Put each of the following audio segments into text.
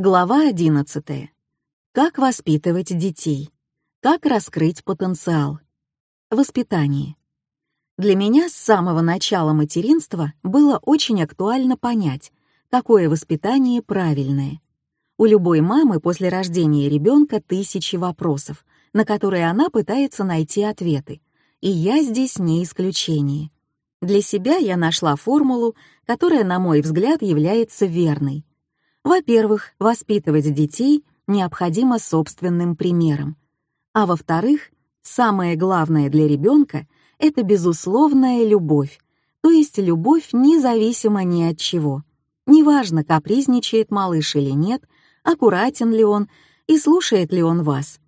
Глава 11. Как воспитывать детей? Как раскрыть потенциал? Воспитание. Для меня с самого начала материнства было очень актуально понять, какое воспитание правильное. У любой мамы после рождения ребенка тысячи вопросов, на которые она пытается найти ответы, и я здесь не исключение. Для себя я нашла формулу, которая, на мой взгляд, является верной. Во-первых, воспитывать детей необходимо собственным примером. А во-вторых, самое главное для ребенка — это безусловная любовь, то есть любовь независимо ни от чего. Неважно, капризничает малыш или нет, аккуратен ли он и слушает ли он вас.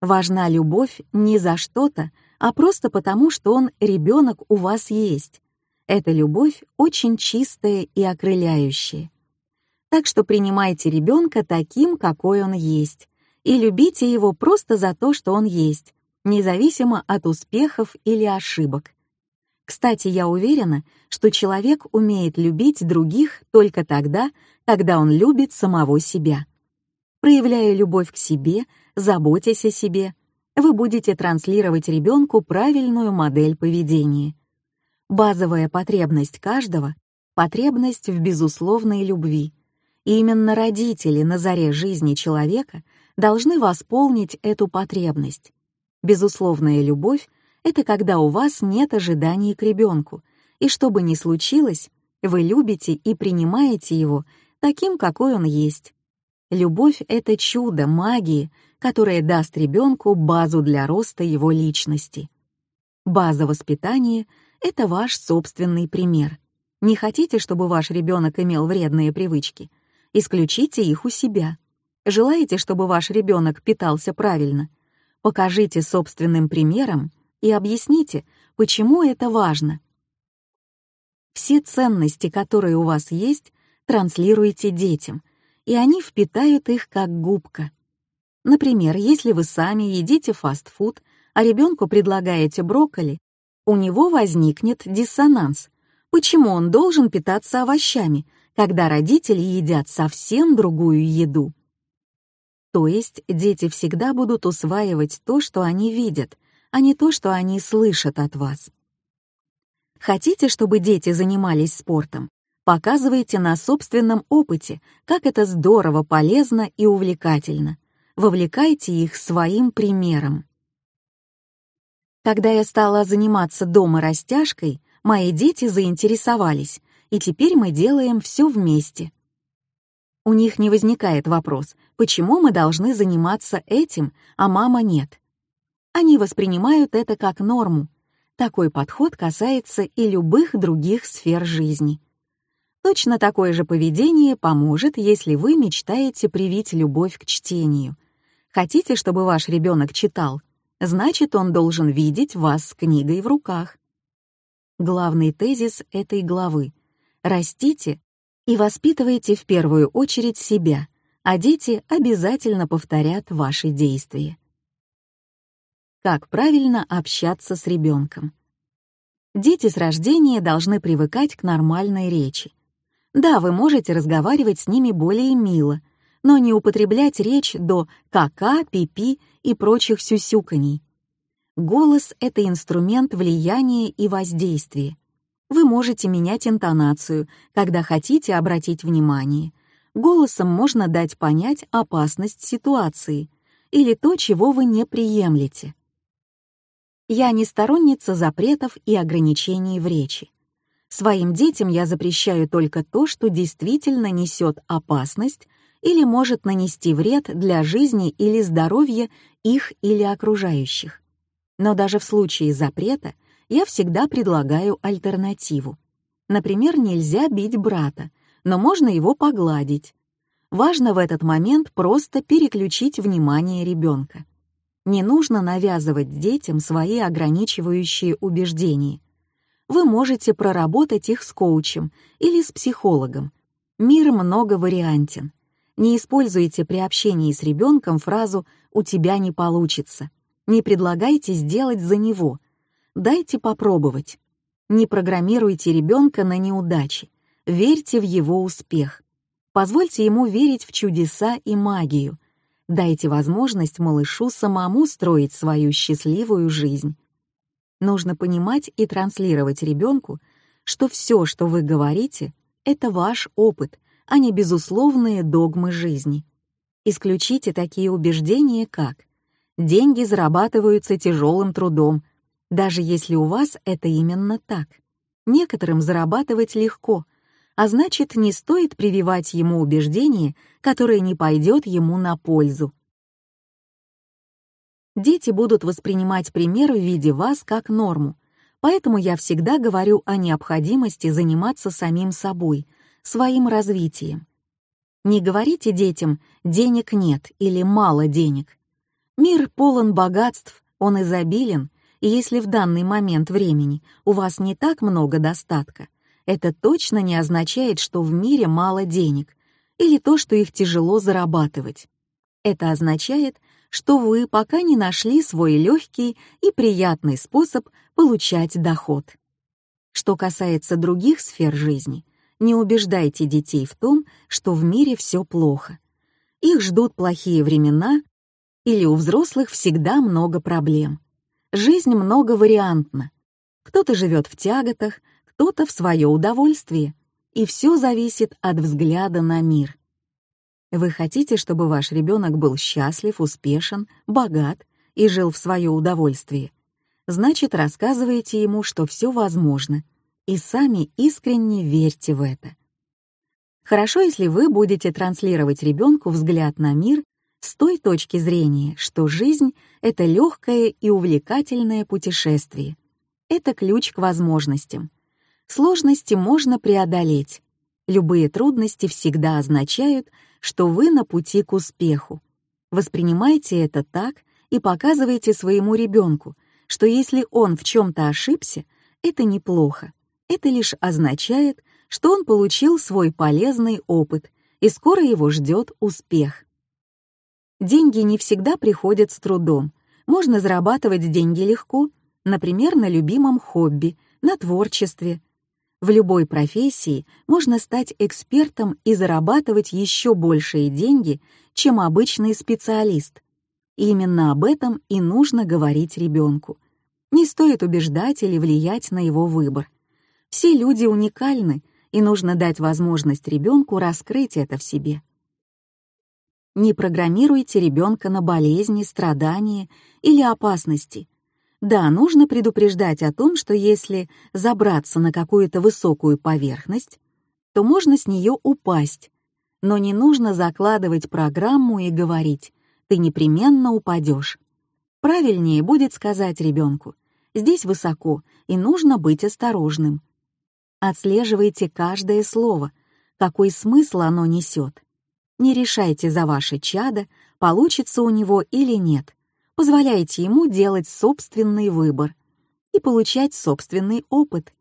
Важна любовь не за что-то, а просто потому, что он ребенок у вас есть. Эта любовь очень чистая и окрыляющая. Так что принимайте ребенка таким, какой он есть, и любите его просто за то, что он есть, независимо от успехов или ошибок. Кстати, я уверена, что человек умеет любить других только тогда, когда он любит самого себя. Проявляя любовь к себе, заботясь о себе, вы будете транслировать ребенку правильную модель поведения. Базовая потребность каждого — потребность в безусловной любви — и именно родители на заре жизни человека должны восполнить эту потребность. Безусловная любовь — это когда у вас нет ожиданий к ребенку, и что бы ни случилось, вы любите и принимаете его таким, какой он есть. Любовь — это чудо, магия, которая даст ребенку базу для роста его личности. База воспитания — это ваш собственный пример. Не хотите, чтобы ваш ребенок имел вредные привычки? Исключите их у себя. Желаете, чтобы ваш ребенок питался правильно? Покажите собственным примером и объясните, почему это важно. Все ценности, которые у вас есть, транслируйте детям, и они впитают их как губка. Например, если вы сами едите фастфуд, а ребенку предлагаете брокколи, у него возникнет диссонанс. Почему он должен питаться овощами, когда родители едят совсем другую еду. То есть дети всегда будут усваивать то, что они видят, а не то, что они слышат от вас. Хотите, чтобы дети занимались спортом? Показывайте на собственном опыте, как это здорово, полезно и увлекательно. Вовлекайте их своим примером. Когда я стала заниматься дома растяжкой, мои дети заинтересовались, и теперь мы делаем все вместе. У них не возникает вопрос, почему мы должны заниматься этим, а мама нет. Они воспринимают это как норму. Такой подход касается и любых других сфер жизни. Точно такое же поведение поможет, если вы мечтаете привить любовь к чтению. Хотите, чтобы ваш ребенок читал? Значит, он должен видеть вас с книгой в руках. Главный тезис этой главы Растите и воспитывайте в первую очередь себя, а дети обязательно повторят ваши действия. Как правильно общаться с ребенком? Дети с рождения должны привыкать к нормальной речи. Да, вы можете разговаривать с ними более мило, но не употреблять речь до «кака», «пипи» и прочих сюсюканий. Голос — это инструмент влияния и воздействия. Вы можете менять интонацию, когда хотите обратить внимание. Голосом можно дать понять опасность ситуации или то, чего вы не приемлете. Я не сторонница запретов и ограничений в речи. Своим детям я запрещаю только то, что действительно несет опасность или может нанести вред для жизни или здоровья их или окружающих. Но даже в случае запрета я всегда предлагаю альтернативу. Например, нельзя бить брата, но можно его погладить. Важно в этот момент просто переключить внимание ребенка. Не нужно навязывать детям свои ограничивающие убеждения. Вы можете проработать их с коучем или с психологом. Мир многовариантен. Не используйте при общении с ребенком фразу «у тебя не получится». Не предлагайте сделать за него — Дайте попробовать. Не программируйте ребенка на неудачи. Верьте в его успех. Позвольте ему верить в чудеса и магию. Дайте возможность малышу самому строить свою счастливую жизнь. Нужно понимать и транслировать ребенку, что все, что вы говорите, это ваш опыт, а не безусловные догмы жизни. Исключите такие убеждения, как «деньги зарабатываются тяжелым трудом», даже если у вас это именно так. Некоторым зарабатывать легко, а значит, не стоит прививать ему убеждение, которое не пойдет ему на пользу. Дети будут воспринимать пример в виде вас как норму, поэтому я всегда говорю о необходимости заниматься самим собой, своим развитием. Не говорите детям «денег нет» или «мало денег». Мир полон богатств, он изобилен, и если в данный момент времени у вас не так много достатка, это точно не означает, что в мире мало денег или то, что их тяжело зарабатывать. Это означает, что вы пока не нашли свой легкий и приятный способ получать доход. Что касается других сфер жизни, не убеждайте детей в том, что в мире все плохо. Их ждут плохие времена, или у взрослых всегда много проблем. Жизнь многовариантна. Кто-то живет в тяготах, кто-то в свое удовольствие, и все зависит от взгляда на мир. Вы хотите, чтобы ваш ребенок был счастлив, успешен, богат и жил в свое удовольствие? Значит, рассказывайте ему, что все возможно, и сами искренне верьте в это. Хорошо, если вы будете транслировать ребенку взгляд на мир с той точки зрения, что жизнь — это легкое и увлекательное путешествие. Это ключ к возможностям. Сложности можно преодолеть. Любые трудности всегда означают, что вы на пути к успеху. Воспринимайте это так и показывайте своему ребенку, что если он в чем-то ошибся, это неплохо. Это лишь означает, что он получил свой полезный опыт, и скоро его ждет успех. Деньги не всегда приходят с трудом. Можно зарабатывать деньги легко, например, на любимом хобби, на творчестве. В любой профессии можно стать экспертом и зарабатывать еще большие деньги, чем обычный специалист. Именно об этом и нужно говорить ребенку. Не стоит убеждать или влиять на его выбор. Все люди уникальны, и нужно дать возможность ребенку раскрыть это в себе. Не программируйте ребенка на болезни, страдания или опасности. Да, нужно предупреждать о том, что если забраться на какую-то высокую поверхность, то можно с нее упасть, но не нужно закладывать программу и говорить «ты непременно упадешь». Правильнее будет сказать ребенку «здесь высоко, и нужно быть осторожным». Отслеживайте каждое слово, какой смысл оно несет. Не решайте за ваше чадо, получится у него или нет. Позволяйте ему делать собственный выбор и получать собственный опыт.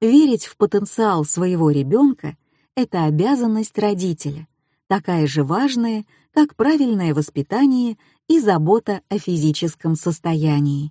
Верить в потенциал своего ребенка — это обязанность родителя, такая же важная, как правильное воспитание и забота о физическом состоянии.